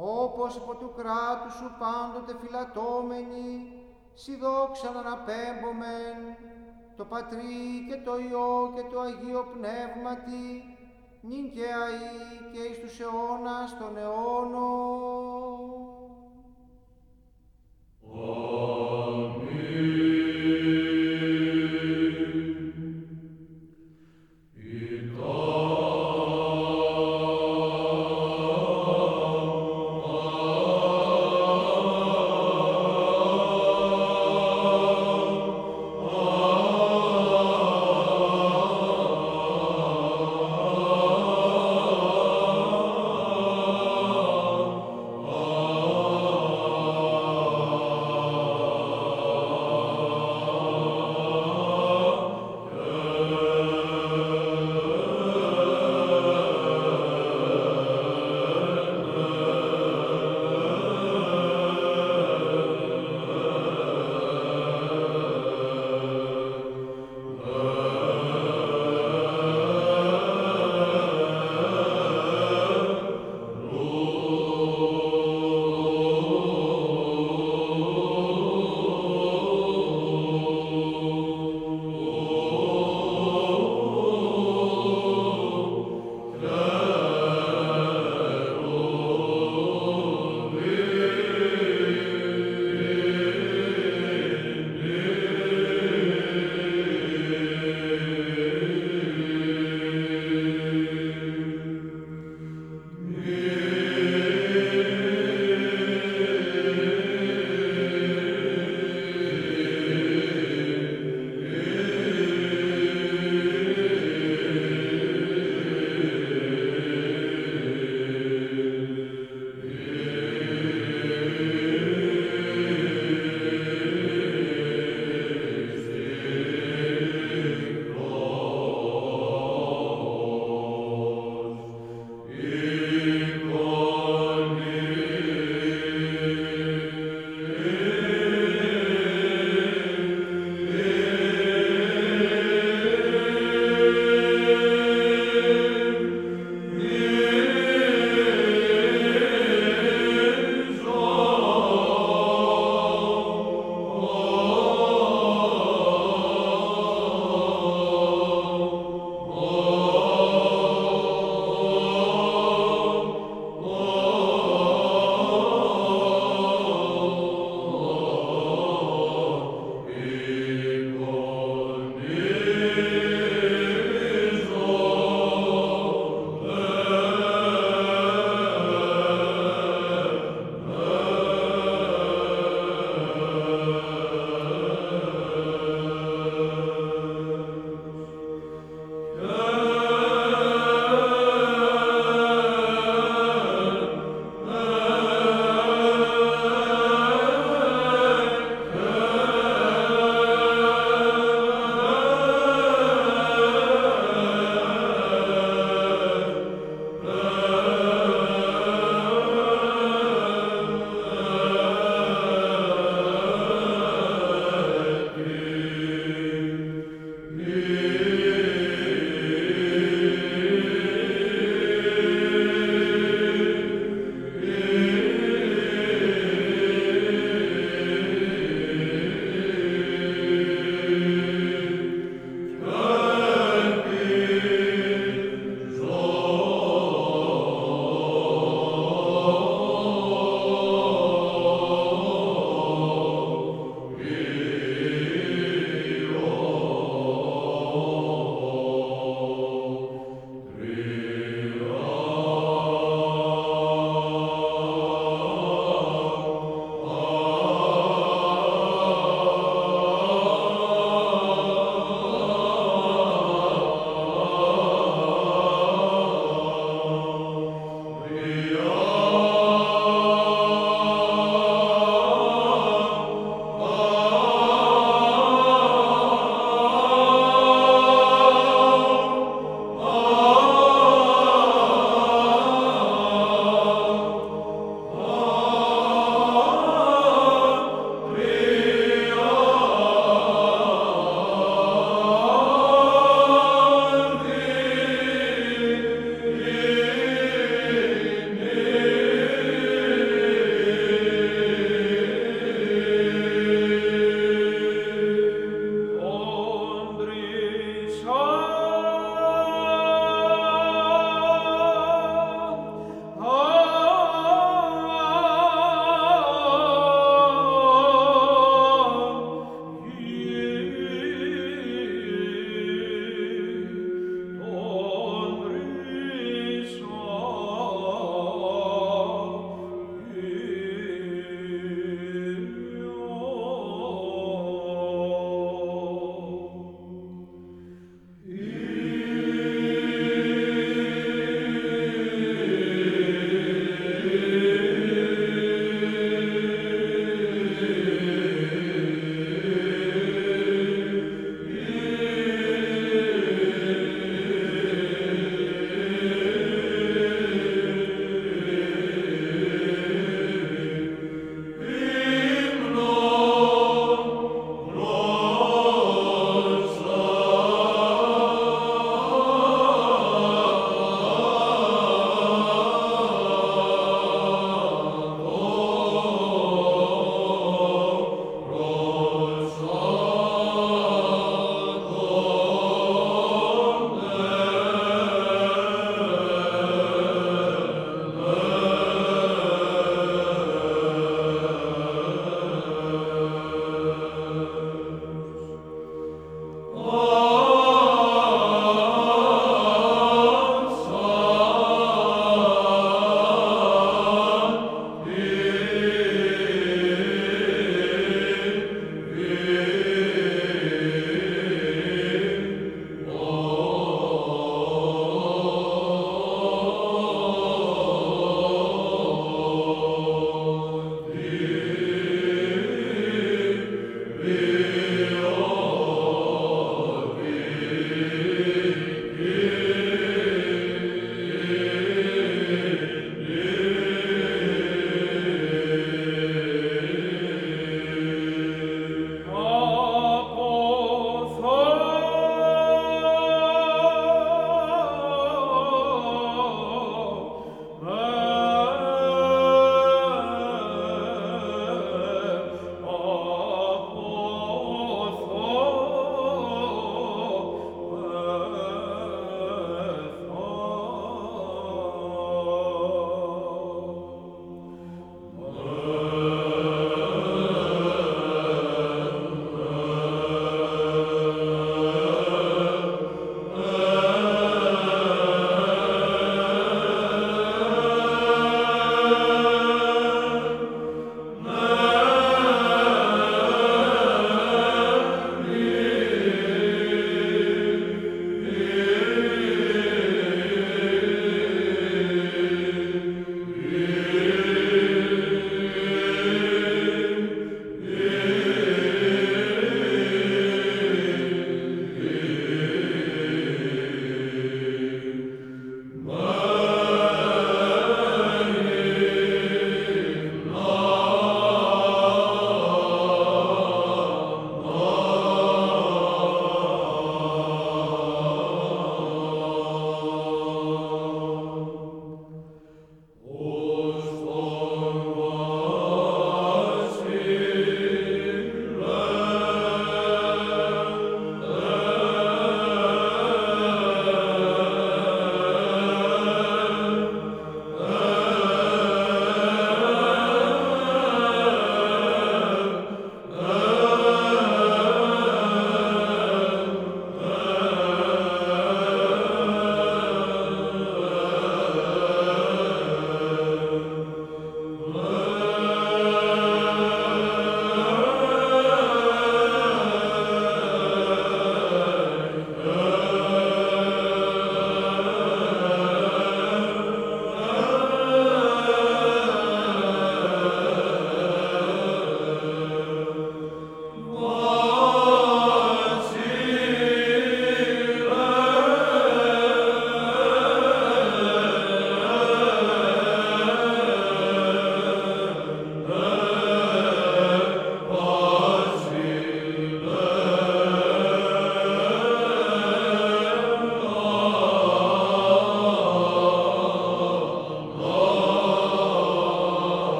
όπως υπό του κράτου σου πάντοτε φυλατώμενοι, σι δόξα να αναπέμπομεν, το Πατρί και το Υιό και το Αγίο Πνεύματι, νυν και αΐ και εις τους αιώνας των αιώνων.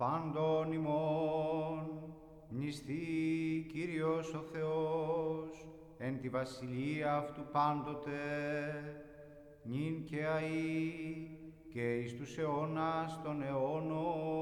πάντων ημών, μνηστή Κύριος ο Θεός, εν τη βασιλεία αυτού πάντοτε, νυν και αΐ και εις τους αιώνας των αιώνων.